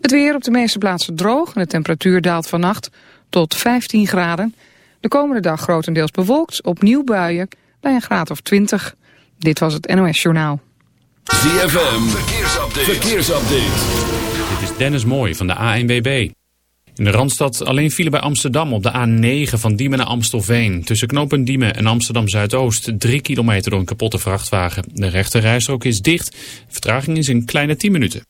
Het weer op de meeste plaatsen droog en de temperatuur daalt vannacht tot 15 graden. De komende dag grotendeels bewolkt, opnieuw buien bij een graad of 20. Dit was het NOS Journaal. ZFM, verkeersupdate. verkeersupdate. Dit is Dennis Mooij van de ANWB. In de Randstad alleen vielen bij Amsterdam op de A9 van Diemen naar Amstelveen. Tussen knopen Diemen en Amsterdam Zuidoost. Drie kilometer door een kapotte vrachtwagen. De rechte rijstrook is dicht. vertraging is een kleine 10 minuten.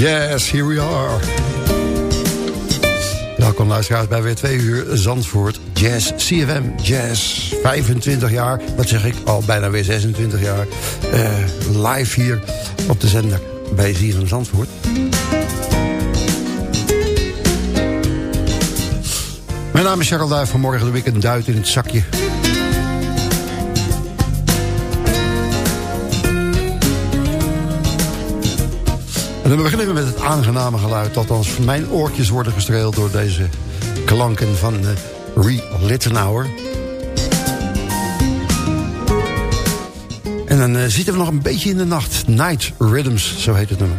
Yes, here we are. Welkom luisteraars bij weer twee uur Zandvoort Jazz, CFM Jazz. 25 jaar, wat zeg ik, al bijna weer 26 jaar. Uh, live hier op de zender bij CFM Zandvoort. Mijn naam is Charles Duif, vanmorgen ik een duit in het zakje. En beginnen we met het aangename geluid... dat als mijn oortjes worden gestreeld door deze klanken van uh, Re Littenauer. En dan uh, zitten we nog een beetje in de nacht. Night Rhythms, zo heet het nummer.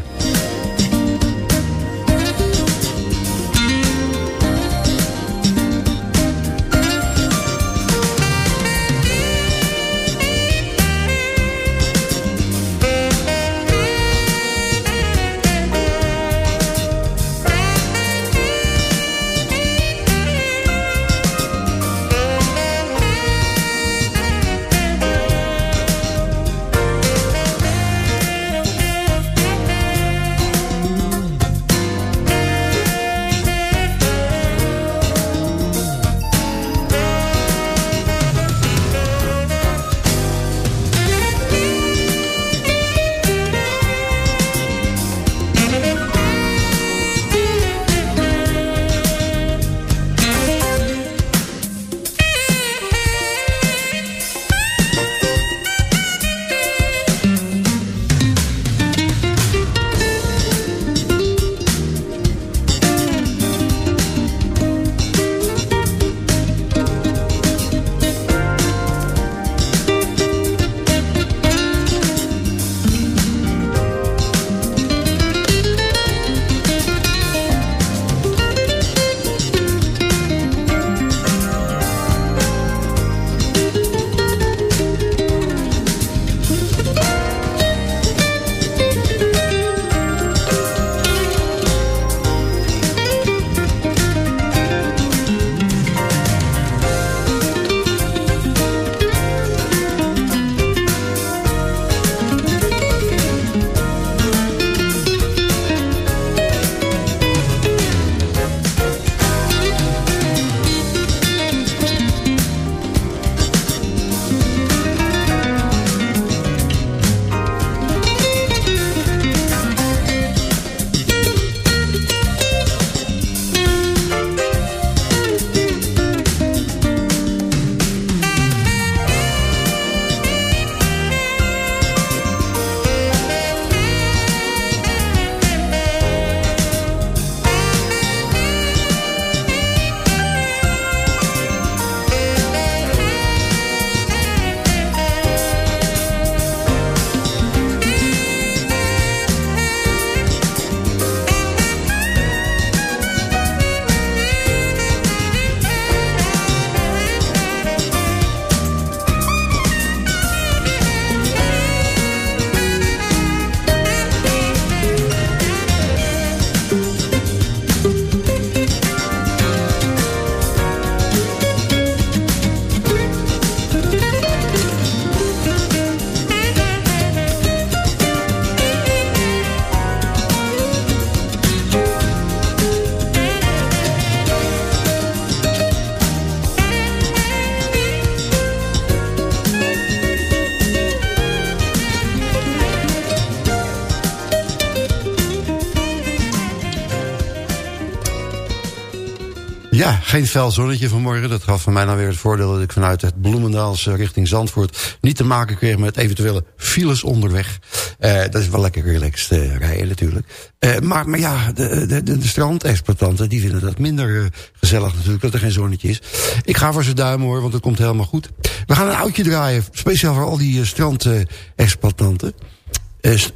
Geen fel zonnetje vanmorgen. Dat gaf van mij nou weer het voordeel dat ik vanuit het Bloemendaals richting Zandvoort... niet te maken kreeg met eventuele files onderweg. Uh, dat is wel lekker relaxed uh, rijden natuurlijk. Uh, maar, maar ja, de, de, de, strandexploitanten die vinden dat minder gezellig natuurlijk... dat er geen zonnetje is. Ik ga voor ze duimen hoor, want het komt helemaal goed. We gaan een oudje draaien, speciaal voor al die strandexploitanten.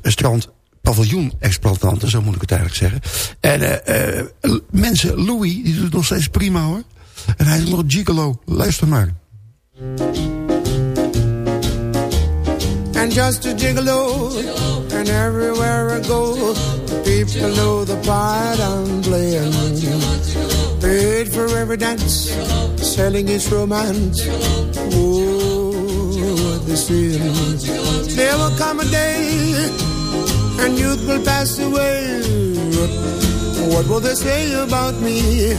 strand paviljoen-exploitanten, zo moet ik het eigenlijk zeggen. En uh, mensen, Louis, die doet het nog steeds prima hoor. En hij is nog gigolo. Luister maar. And just a gigolo, and everywhere I go, people know the part I'm playing. Paid for every dance, selling his romance. Oh, what the sin. There will come a day and youth will pass away. What will they say about me?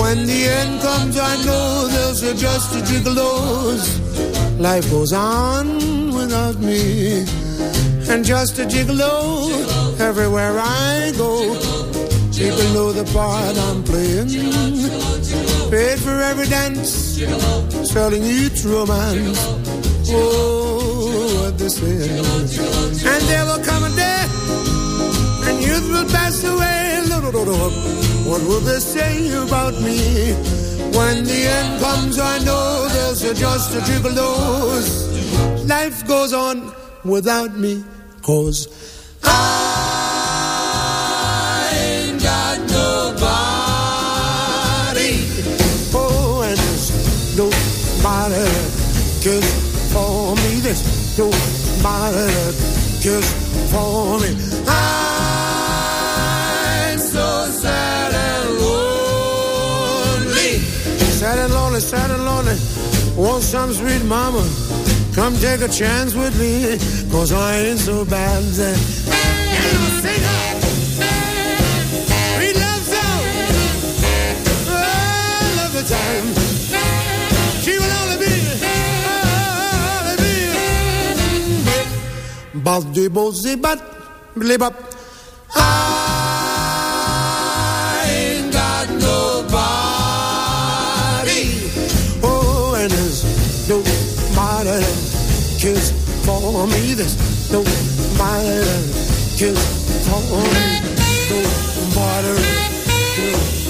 When the end comes, I know they'll say just a gigolos. Life goes on without me. And just a gigolo everywhere I go. People know the part I'm playing. Paid for every dance, selling each romance. Oh, what they say. And there will come a day and youth will pass away. What will they say about me? When the end comes, I know there's just a trickle dose. Life goes on without me, cause I ain't got nobody. Oh, and there's nobody cares for me. There's nobody cares for me. I'm and. Want some sweet mama Come take a chance with me, cause I ain't so bad. And I'll sing her. Sweet love song. I love the time. She will only be, only be. Bop de bo zibat, blip up. Ah. for me. There's no fire can for me. No water Kill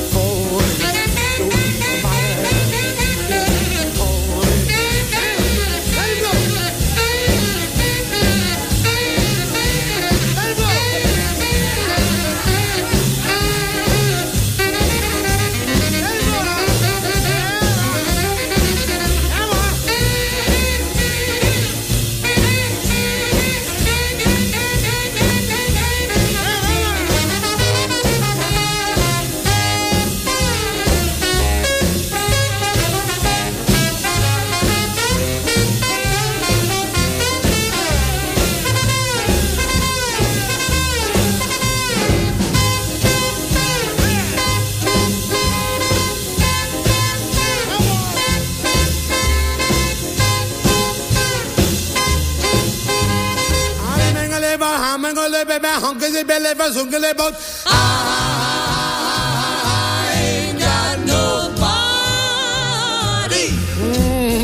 I ain't got nobody.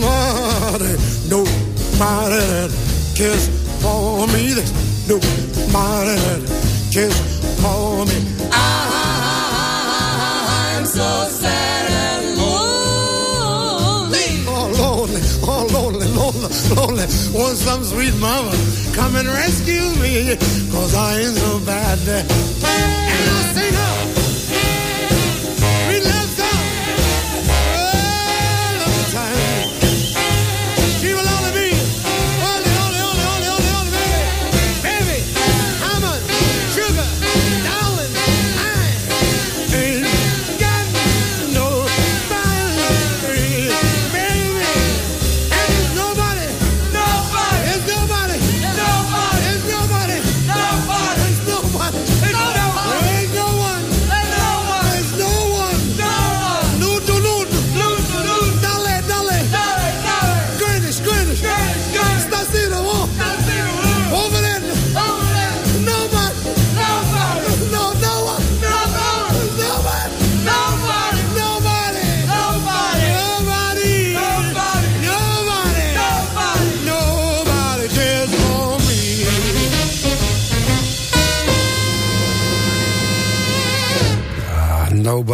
Nobody, nobody that cares for me. There's nobody that cares for me. I'm so sad and lonely. Oh, lonely, oh, lonely, lonely, lonely. Want some sweet mama come and rescue me, cause I ain't so bad. And I'll sing her.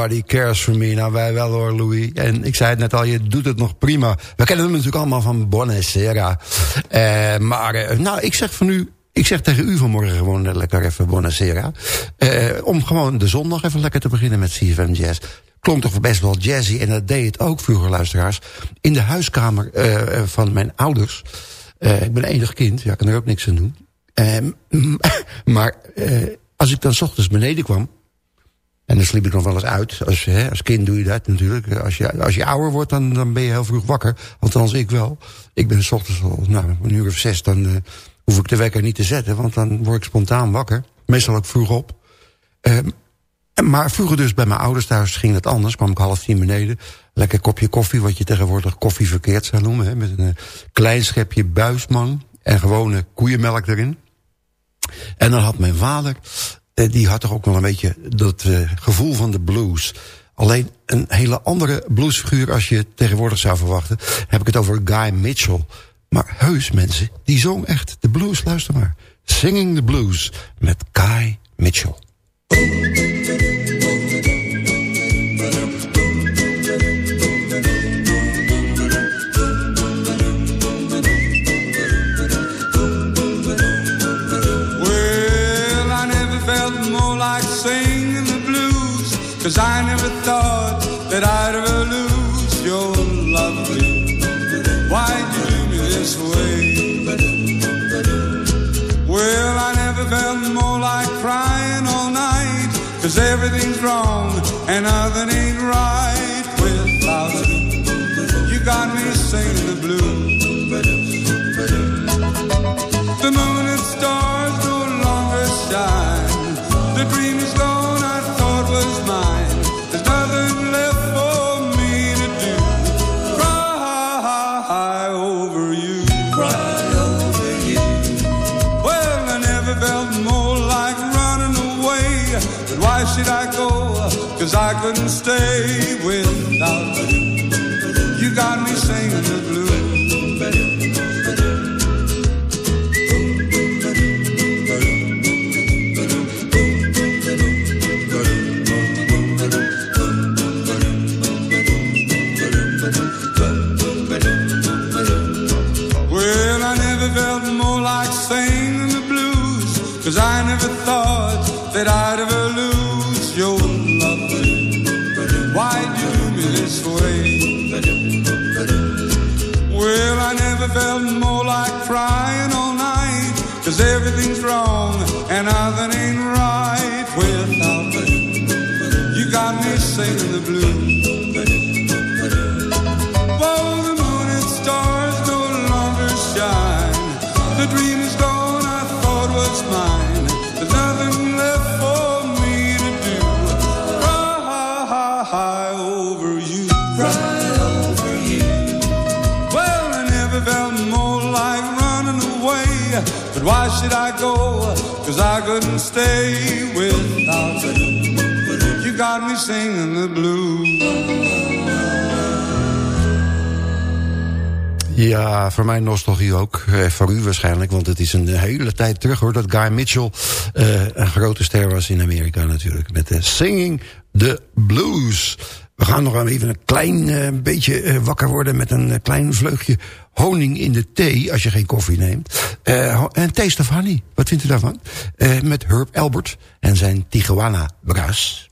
Nobody cares for me. Nou, wij wel hoor, Louis. En ik zei het net al, je doet het nog prima. We kennen hem natuurlijk allemaal van Bonacera. Eh maar, eh, nou, ik zeg van u... Ik zeg tegen u vanmorgen gewoon lekker even Bonacera. Eh om gewoon de zondag even lekker te beginnen met CFM Jazz. Klonk toch best wel jazzy. En dat deed het ook vroeger, luisteraars. In de huiskamer van mijn ouders. Ik ben enig kind, ja, ik kan er ook niks aan doen. Eh, maar als ik dan 's ochtends beneden kwam... En dan sliep ik nog wel eens uit. Als, hè, als kind doe je dat natuurlijk. Als je, als je ouder wordt, dan, dan ben je heel vroeg wakker. Althans, ik wel. Ik ben s ochtends al nou, een uur of zes. Dan uh, hoef ik de wekker niet te zetten. Want dan word ik spontaan wakker. Meestal ook vroeg op. Um, maar vroeger dus bij mijn ouders thuis ging het anders. Kwam ik half tien beneden. Lekker kopje koffie, wat je tegenwoordig koffie verkeerd zou noemen. Hè, met een uh, klein schepje buisman. En gewone koeienmelk erin. En dan had mijn vader die had toch ook wel een beetje dat uh, gevoel van de blues. Alleen een hele andere bluesfiguur als je tegenwoordig zou verwachten. Heb ik het over Guy Mitchell. Maar heus mensen, die zong echt de blues. Luister maar. Singing the Blues met Guy Mitchell. Cause I never thought that I'd ever lose your love. Why'd you do me this way? Well, I never felt more like crying all night. Cause everything's wrong and nothing ain't right without you. You got me singing the blues. The moon and stars no longer shine. heaven stay with Cause everything's wrong couldn't stay without you. You got me singing the blues. Ja, voor mij nostalgie ook. Eh, voor u waarschijnlijk, want het is een hele tijd terug hoor... dat Guy Mitchell eh, een grote ster was in Amerika natuurlijk. Met de Singing the Blues. We gaan nog even een klein eh, beetje eh, wakker worden... met een eh, klein vleugje honing in de thee, als je geen koffie neemt. En Taste of Honey, wat vindt u daarvan? Met Herb Albert en zijn Tijuana Brass.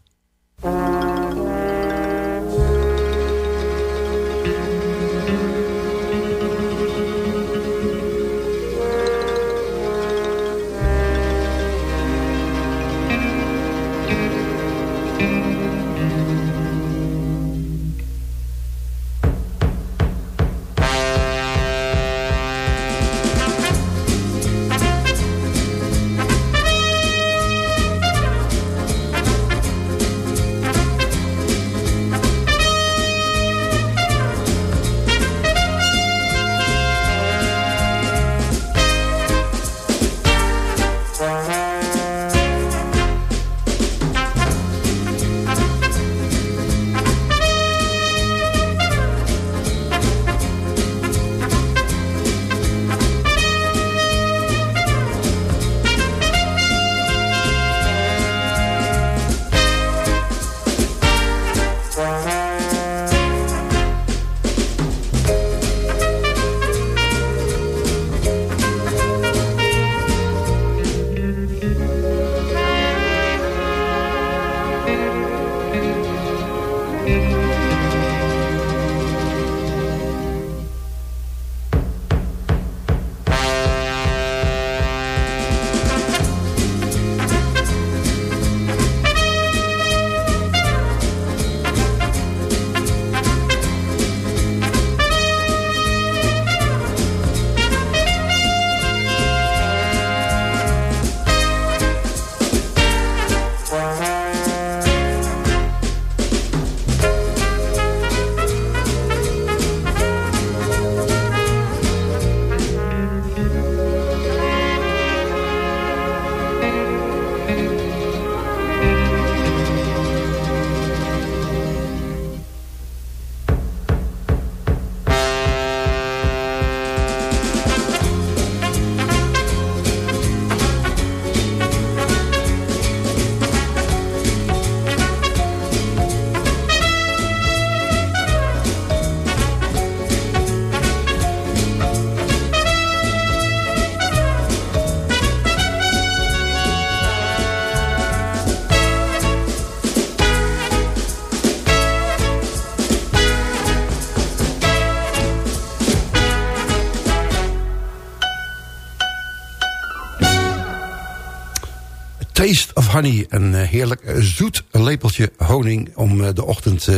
Of Honey. Een eh, heerlijk eh, zoet lepeltje honing om eh, de ochtend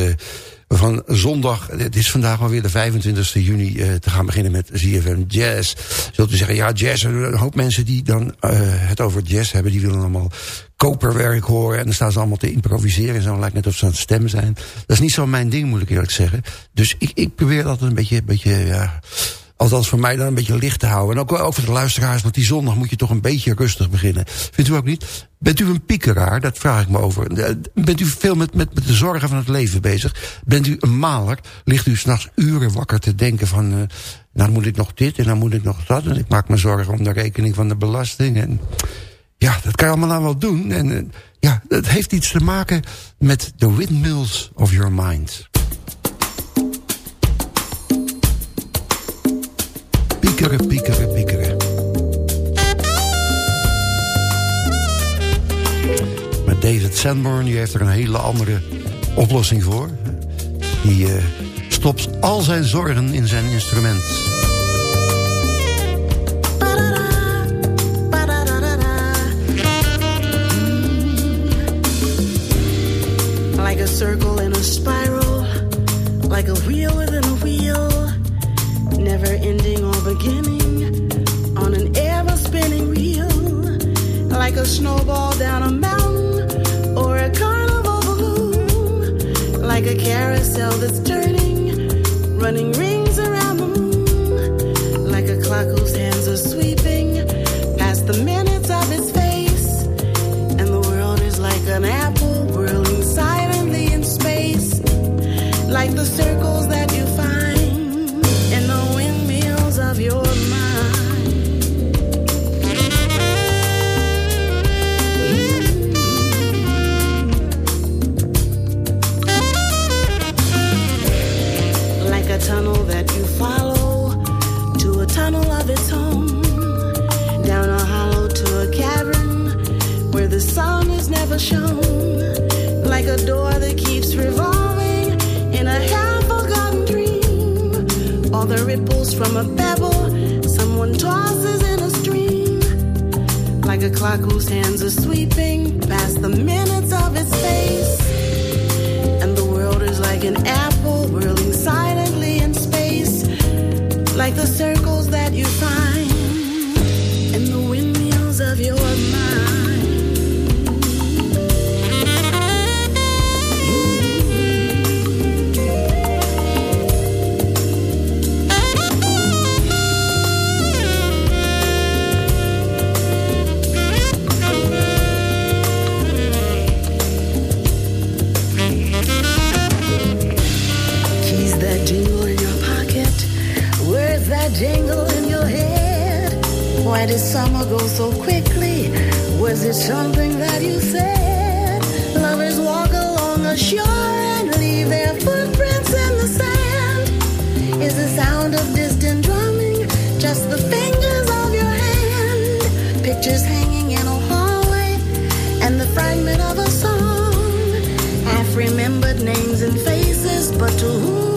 van zondag. Het is vandaag alweer de 25 juni te gaan beginnen met ZFM Jazz. Zult u zeggen, ja jazz, een hoop mensen die dan het over jazz hebben... die willen allemaal koperwerk horen en dan staan ze allemaal te improviseren... en zo lijkt net of ze aan het stemmen zijn. Dat is niet zo mijn ding, moet ik eerlijk zeggen. Dus ik, ik probeer altijd een beetje... Een beetje ja, Althans voor mij dan een beetje licht te houden. En ook, ook voor de luisteraars, want die zondag moet je toch een beetje rustig beginnen. Vindt u ook niet? Bent u een piekeraar? Dat vraag ik me over. Eh, Bent u veel met, met, met de zorgen van het leven bezig? Bent u een maler? Ligt u s'nachts uren wakker te denken van... Uh, nou moet ik nog dit en dan moet ik nog dat. En ik maak me zorgen om de rekening van de belasting. En ja, dat kan je allemaal nou wel doen. En uh, ja, het heeft iets te maken met the windmills of your mind. Piekeren, piekeren, piekeren. Maar David Sanborn die heeft er een hele andere oplossing voor. Die uh, stopt al zijn zorgen in zijn instrument. Circle in a spiral, like a wheel within a wheel, never ending or beginning on an ever spinning wheel, like a snowball down a mountain or a carnival balloon, like a carousel that's turning, running rings around the moon, like a clock whose hands from a pebble someone tosses in a stream, like a clock whose hands are sweeping past the minutes of its face. And the world is like an apple whirling silently in space, like the circles that you find Why did summer go so quickly? Was it something that you said? Lovers walk along a shore and leave their footprints in the sand. Is the sound of distant drumming just the fingers of your hand? Pictures hanging in a hallway and the fragment of a song. Half remembered names and faces, but to whom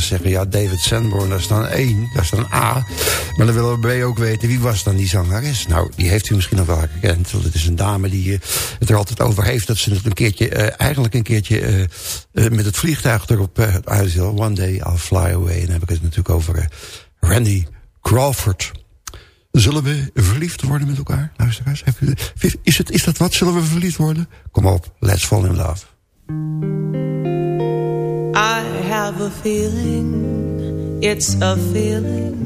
zeggen... ja, David Sanborn, dat is dan één, dat is dan A. Maar dan willen we B ook weten, wie was dan die zangeres? Nou, die heeft u misschien nog wel gekend. Want het is een dame die uh, het er altijd over heeft... dat ze het een keertje, uh, eigenlijk een keertje... Uh, met het vliegtuig erop uh, One day I'll fly away. En dan heb ik het natuurlijk over Randy Crawford... Zullen we verliefd worden met elkaar, luisteraars? Is, het, is dat wat? Zullen we verliefd worden? Kom op, let's fall in love. I have a feeling, it's a feeling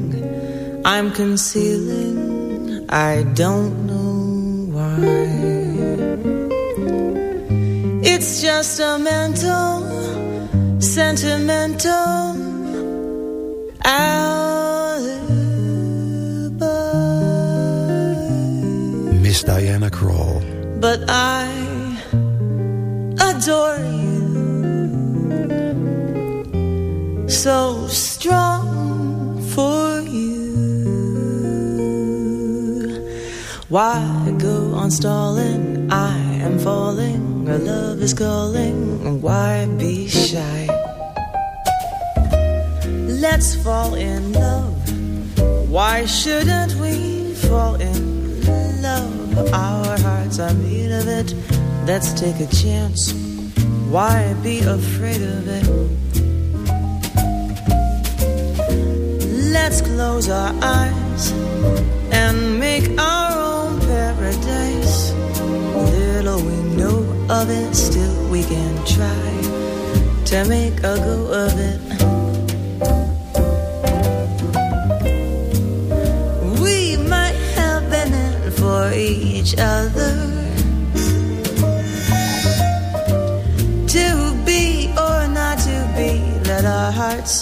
I'm concealing, I don't know why. It's just a mental, sentimental alibi. Miss Diana Krall. But I adore you so strong for you. Why go on stalling? I am falling. Our love is calling. Why be shy? Let's fall in love. Why shouldn't we fall in love? Our hearts are made of it. Let's take a chance. Why be afraid of it? Let's close our eyes and make our own paradise. Little we know of it, still we can try to make a go of it. We might have been in for each other. To be or not to be, let our hearts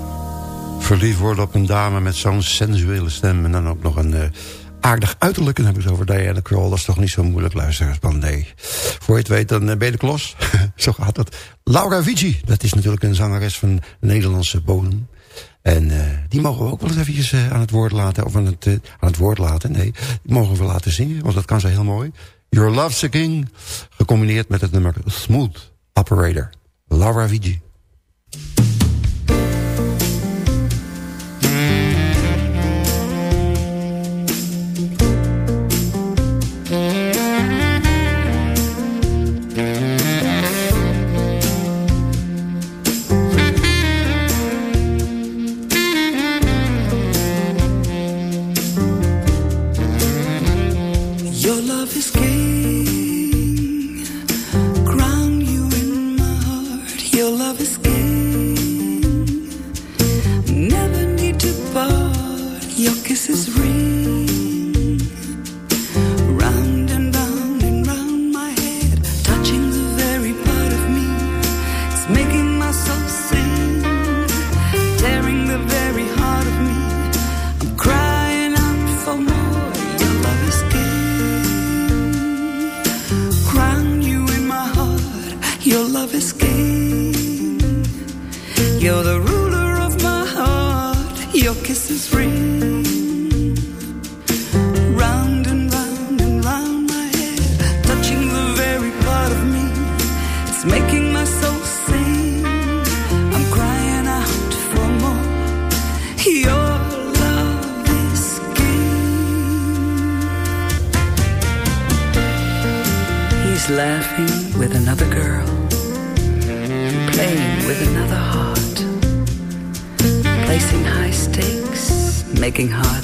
verliefd worden op een dame met zo'n sensuele stem... en dan ook nog een eh, aardig uiterlijk. En dan heb ik het over Diana Kroll. Dat is toch niet zo moeilijk, luisteraars. Nee, voor je het weet, dan eh, ben de klos. zo gaat dat. Laura Vici, dat is natuurlijk een zangeres van Nederlandse bodem. En eh, die mogen we ook wel eens eventjes aan het woord laten. Of aan het, aan het woord laten, nee. Die mogen we laten zingen, want dat kan ze heel mooi. Your Love's a King, gecombineerd met het nummer Smooth Operator. Laura Vici. kisses ring. working hard.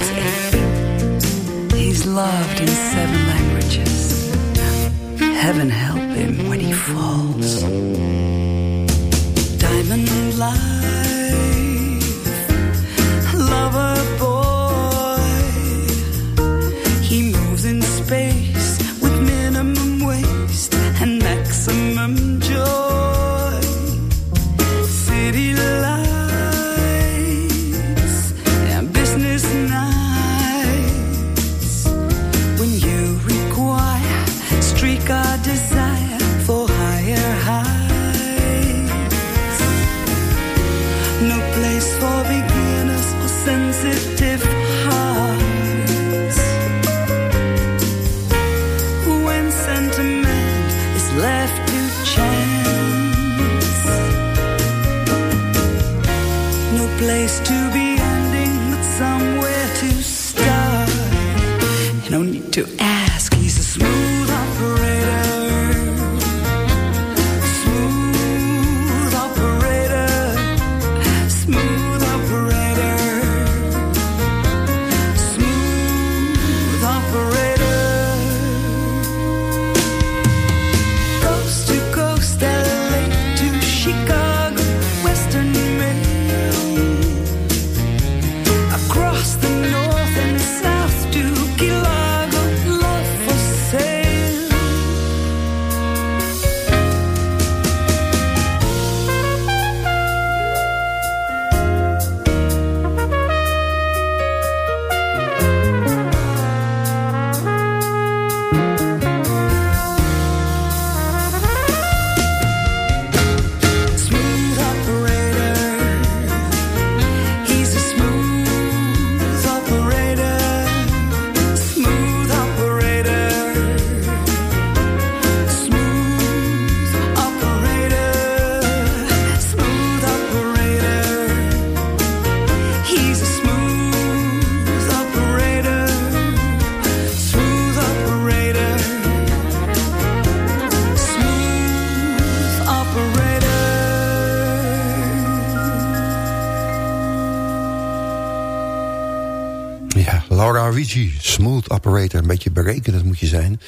berekenend moet je zijn.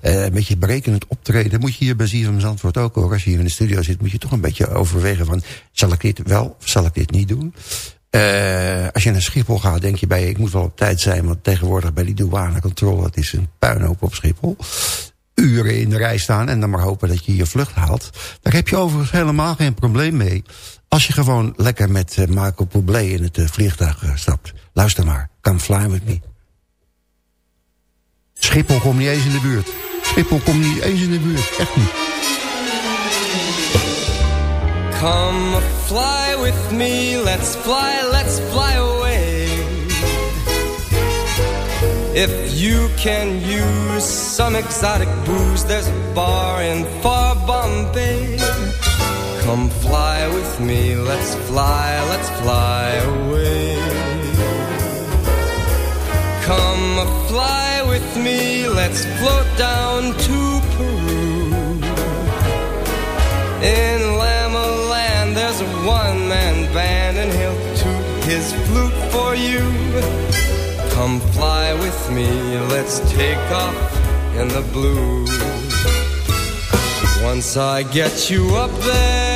Eh, uh, een beetje berekenend optreden moet je hier bij ZFM Zandvoort ook hoor. Als je hier in de studio zit moet je toch een beetje overwegen van... zal ik dit wel of zal ik dit niet doen? Eh, als je naar Schiphol gaat, denk je bij je, ik moet wel op tijd zijn... want tegenwoordig bij die douanecontrole, dat is een puinhoop op Schiphol uren in de rij staan en dan maar hopen dat je je vlucht haalt. Daar heb je overigens helemaal geen probleem mee. Als je gewoon lekker met eh, Marco Poublé in het vliegtuig stapt. Luister maar, come fly with me. Schiphol komt niet eens in de buurt. Schiphol komt niet eens in de buurt. Echt niet. Come fly with me, let's fly, let's fly away. If you can use some exotic booze, there's a bar in far Bombay. Come fly with me, let's fly, let's fly away. Come fly with me, let's float down to Peru. In Lama Land, there's a one man band, and he'll toot his flute for you. Come fly with me, let's take off in the blue. Once I get you up there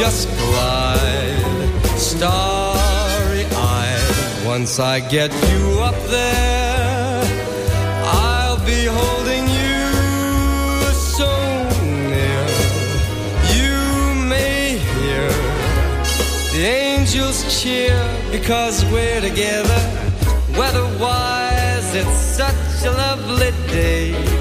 just glide starry eyed. Once I get you up there, I'll be holding you so near. You may hear the angels cheer because we're together. Weatherwise, it's such a lovely day.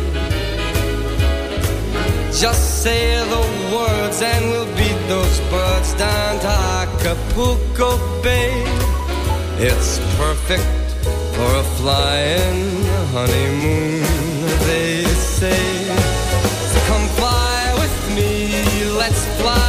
Just say the words and we'll beat those birds down to Acapulco Bay. It's perfect for a flying honeymoon, they say. So come fly with me, let's fly,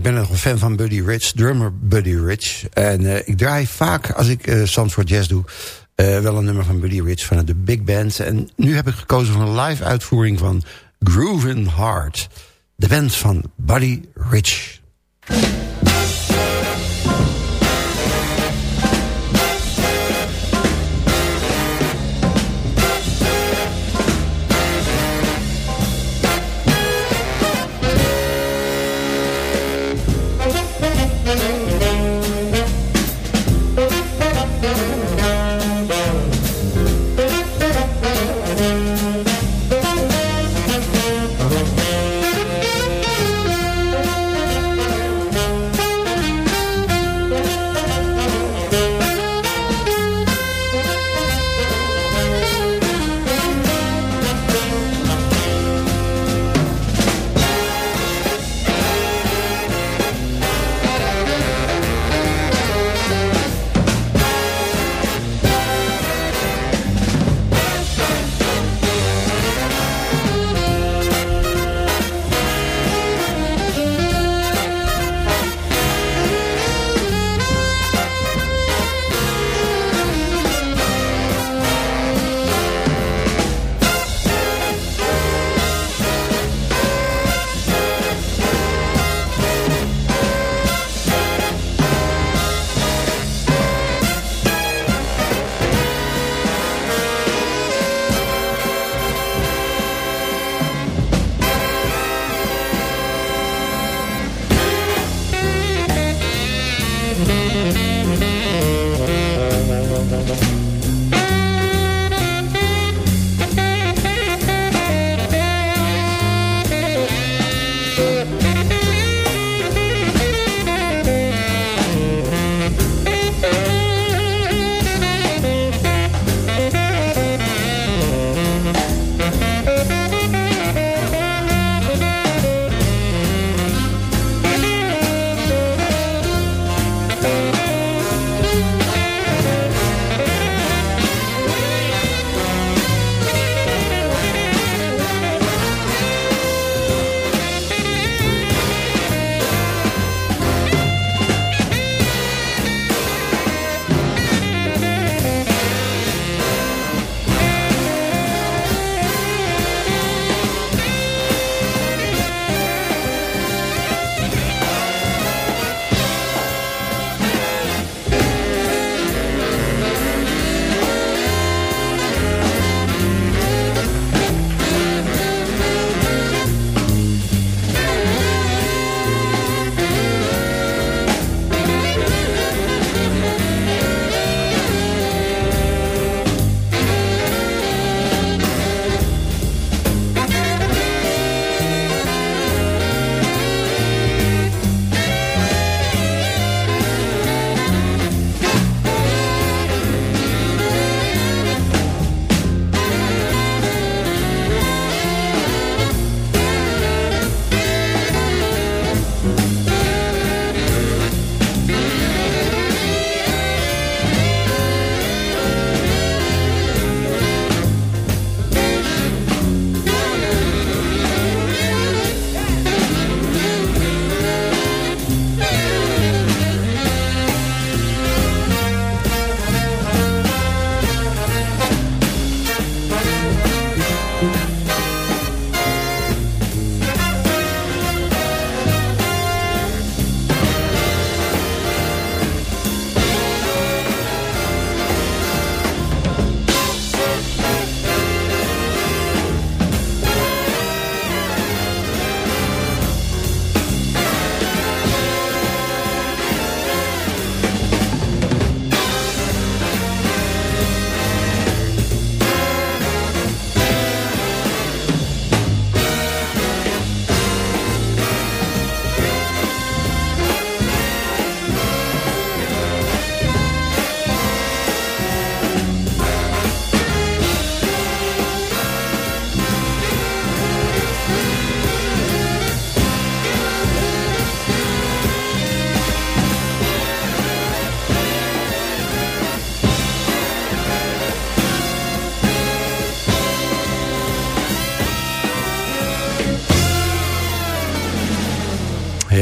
ik eh, ben nog een fan van Buddy Rich, drummer Buddy Rich. En eh, ik draai vaak, als ik uh, Stanford Jazz doe... eh, wel een nummer van Buddy Rich vanuit de Big Band. En nu heb ik gekozen voor een live uitvoering van Groovin' Heart. De band van Buddy Rich.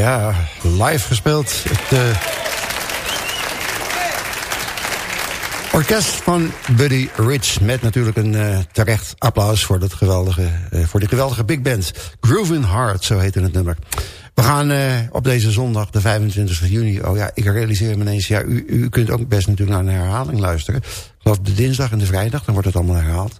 Ja, live gespeeld. Het orkest van Buddy Rich. Met natuurlijk een uh, terecht applaus voor, dat geweldige, uh, voor die geweldige big band. Groovin' Heart, zo heette het nummer. We gaan op deze zondag, de 25 juni... Oh ja, ik realiseer me ineens... Ja, u, u kunt ook best natuurlijk naar een herhaling luisteren. Ik geloof de dinsdag en de vrijdag, dan wordt het allemaal herhaald.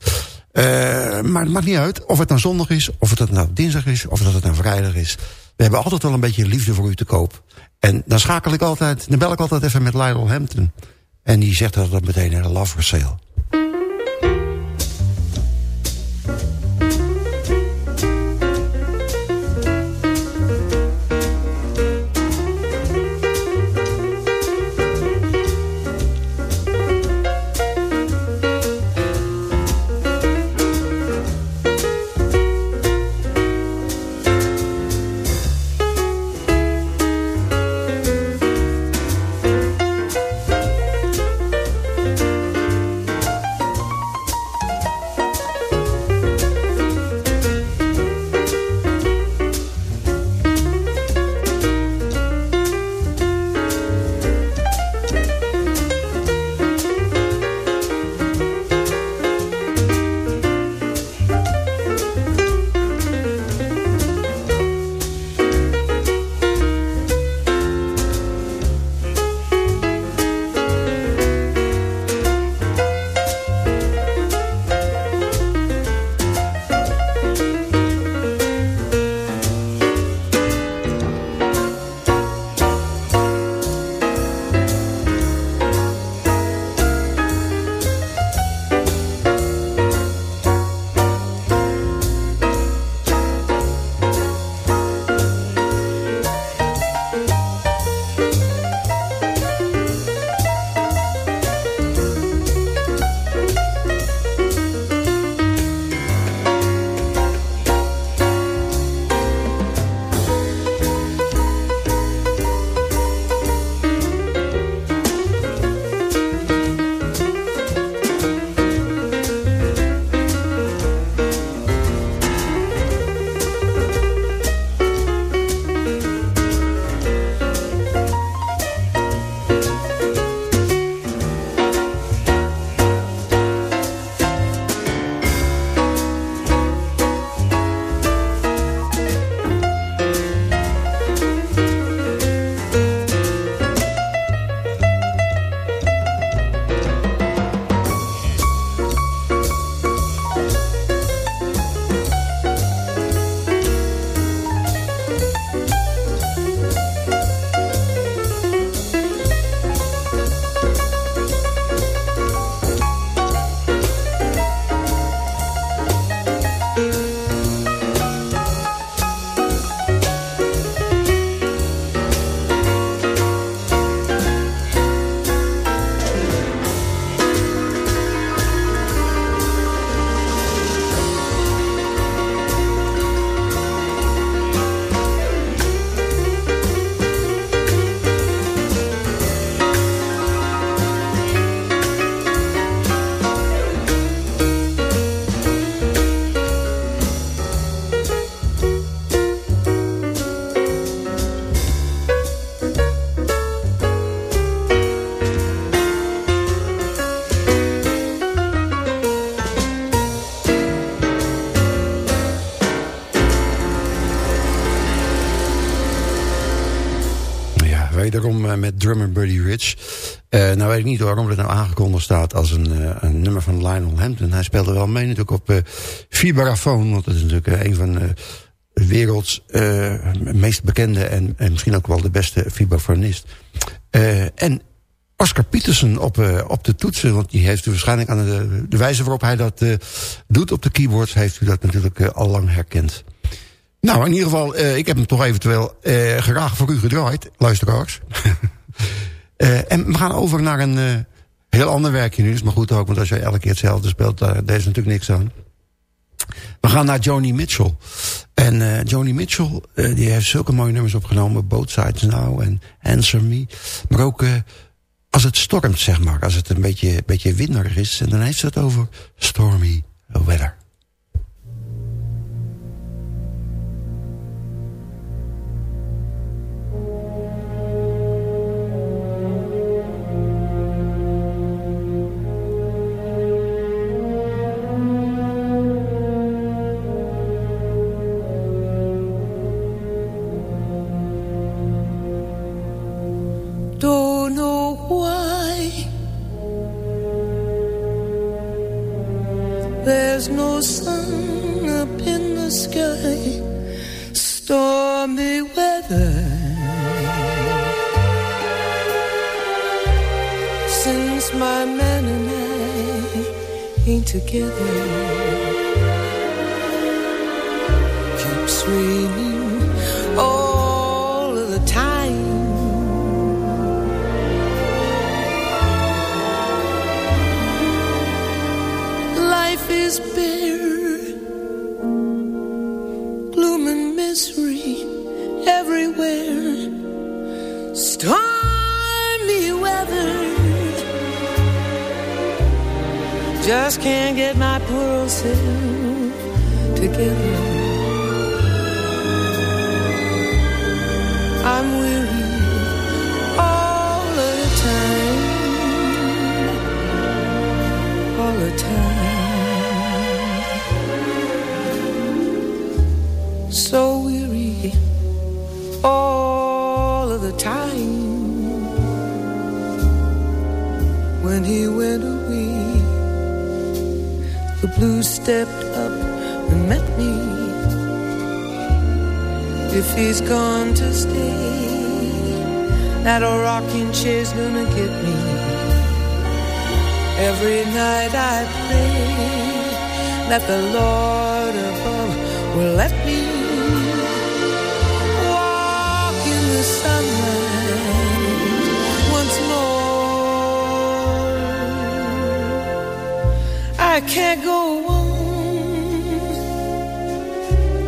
maar het maakt niet uit of het dan zondag is... of het nou dinsdag is, of dat het nou vrijdag is... We hebben altijd wel een beetje liefde voor u te koop. En dan schakel ik altijd, dan bel ik altijd even met Lionel Hampton. En die zegt dat dat meteen een love sale. Drummer Buddy Rich. Uh, nou weet ik niet waarom het nou aangekondigd staat als een, uh, een nummer van Lionel Hampton. Hij speelde wel mee natuurlijk op uh, vibrafoon. Want dat is natuurlijk een van de werelds meest bekende en, en misschien ook wel de beste vibrafonist. en Oscar Peterson op, op de toetsen. Want die heeft u waarschijnlijk aan de, de wijze waarop hij dat doet op de keyboards... heeft u dat natuurlijk al lang herkend. Nou, in ieder geval, ik heb hem toch eventueel graag voor u gedraaid, luisteraars. uh, en we gaan over naar een heel ander werkje nu. Is maar goed ook, want als jij elke keer hetzelfde speelt, daar, is natuurlijk niks aan. We gaan naar Joni Mitchell. En Joni Mitchell, die heeft zulke mooie nummers opgenomen. Both Sides Now en Answer Me. Maar ook als het stormt, zeg maar. Als het een beetje, beetje winderig is. En dan heeft ze het over stormy weather. Gone to stay, that old rocking chair's gonna get me. Every night I pray that the Lord above will let me walk in the sunlight once more. I can't go on.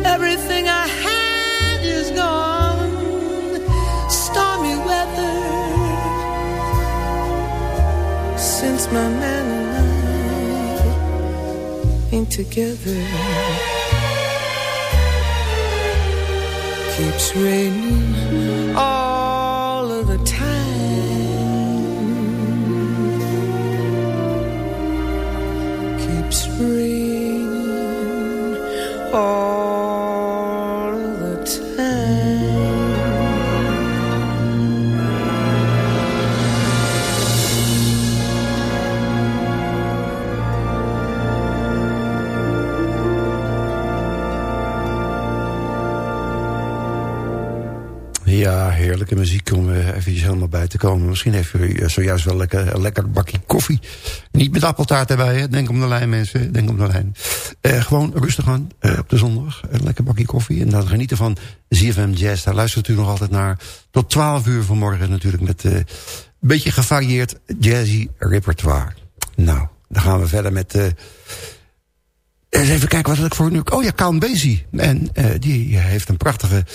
Everything I together. Keeps raining all muziek om uh, even helemaal bij te komen. Misschien heeft u uh, zojuist wel lekker, een lekker bakje koffie. Niet met appeltaart erbij, hè. denk om de lijn mensen, denk om de lijn. Uh, gewoon rustig aan op de zondag, een lekker bakje koffie. En dan genieten van ZFM Jazz, daar luistert u nog altijd naar. Tot 12 uur vanmorgen natuurlijk met een beetje gevarieerd jazzy repertoire. Nou, dan gaan we verder met... Eens even kijken wat ik voor nu... Oh ja, Count Basie. En die heeft een prachtige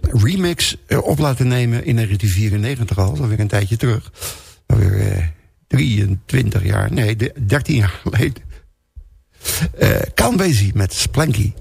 remix uh, op laten nemen in 1994 al. Alweer een tijdje terug. Alweer 23 jaar, nee, 13 jaar geleden. Count Basie met Splanky.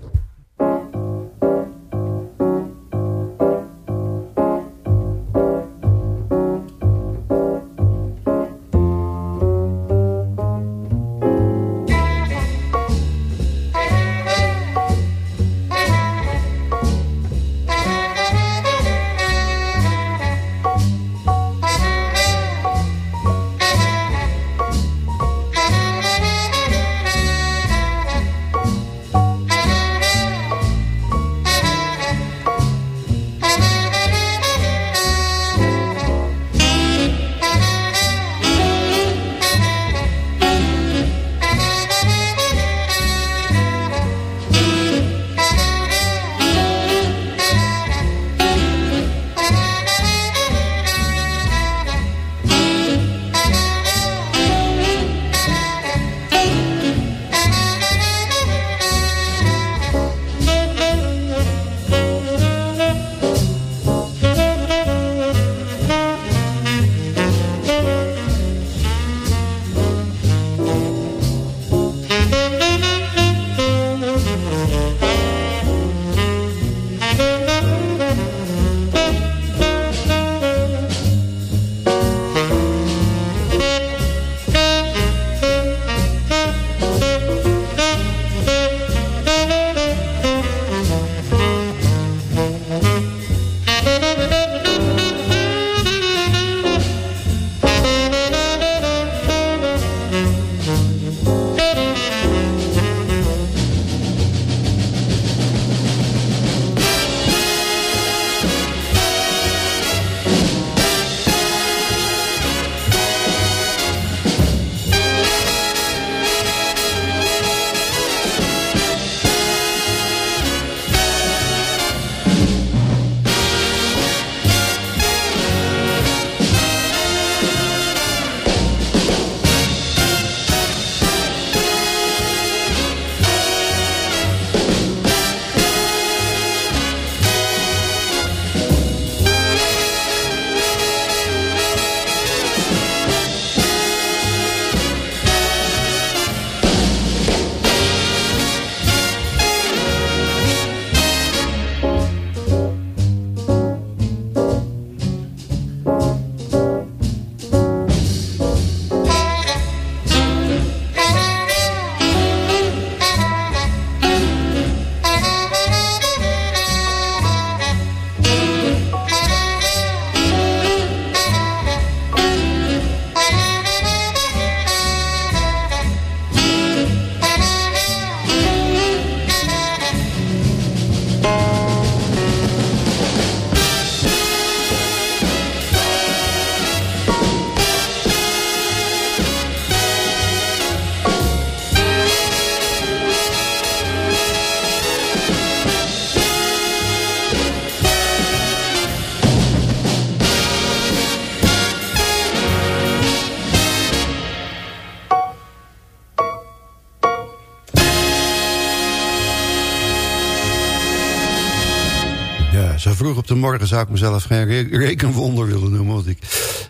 De morgen zou ik mezelf geen re- rekenwonder willen noemen. Want ik,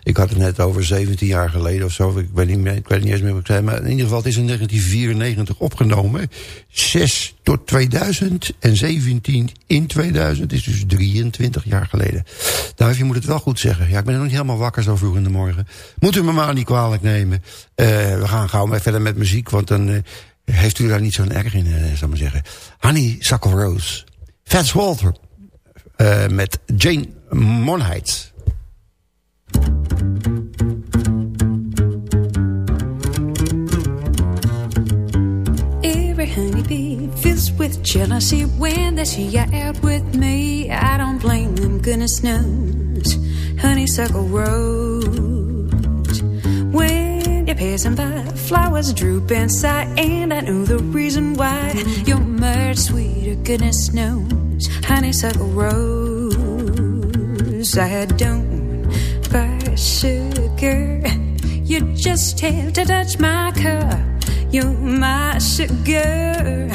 ik had het net over 17 jaar geleden of zo. Ik weet niet, meer, ik weet niet eens meer wat ik zei. Maar in ieder geval, het is in 1994 opgenomen. 6 tot 2000 en 17 in 2000. is dus 23 jaar geleden. Duif, je moet het wel goed zeggen. Ja, ik ben nog niet helemaal wakker zo vroeg in de morgen. Moet u me maar niet kwalijk nemen. Eh, we gaan gauw verder met muziek. Want dan eh, heeft u daar niet zo'n erg in, eh, zal ik maar zeggen. Honey Suckle Rose. Fats Walter. Eh, met Jane Monheit. Every honeybee fills with jealousy when they see you out with me. I don't blame them, goodness knows. Honeysuckle rose. When you're passing by, flowers droop and sigh, and I know the reason why. You're much sweeter, goodness knows. Honeysuckle rose. I don't buy sugar. You just have to touch my cup. You're my sugar.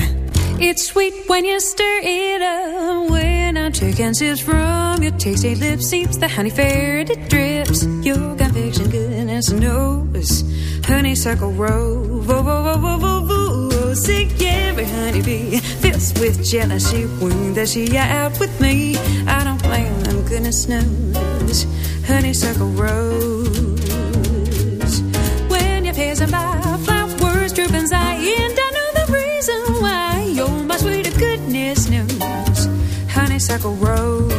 It's sweet when you stir it up. When I'm taking sips from your tasty lips, seeps the honey fair it drips. Your conviction goodness knows. Honeysuckle rose, vo vo vo vo vo vo. See every honeybee fills with jealousy when see you out with me. I don't blame them, goodness knows. Honeysuckle rose. When you're passing by, flowers droop and sigh, and I know the reason why. You're my sweeter goodness knows. Honeysuckle rose.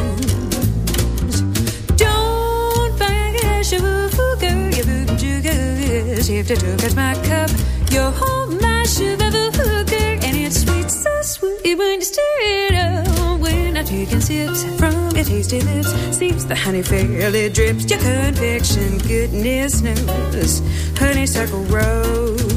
Don't forget sugar, you boot sugar. If to touch my cup, you're my sugar, so sweet when you stir it up. When I'm taking sips from your tasty lips, seeps the honey fairly drips. Your conviction, goodness knows. Honeysuckle rose.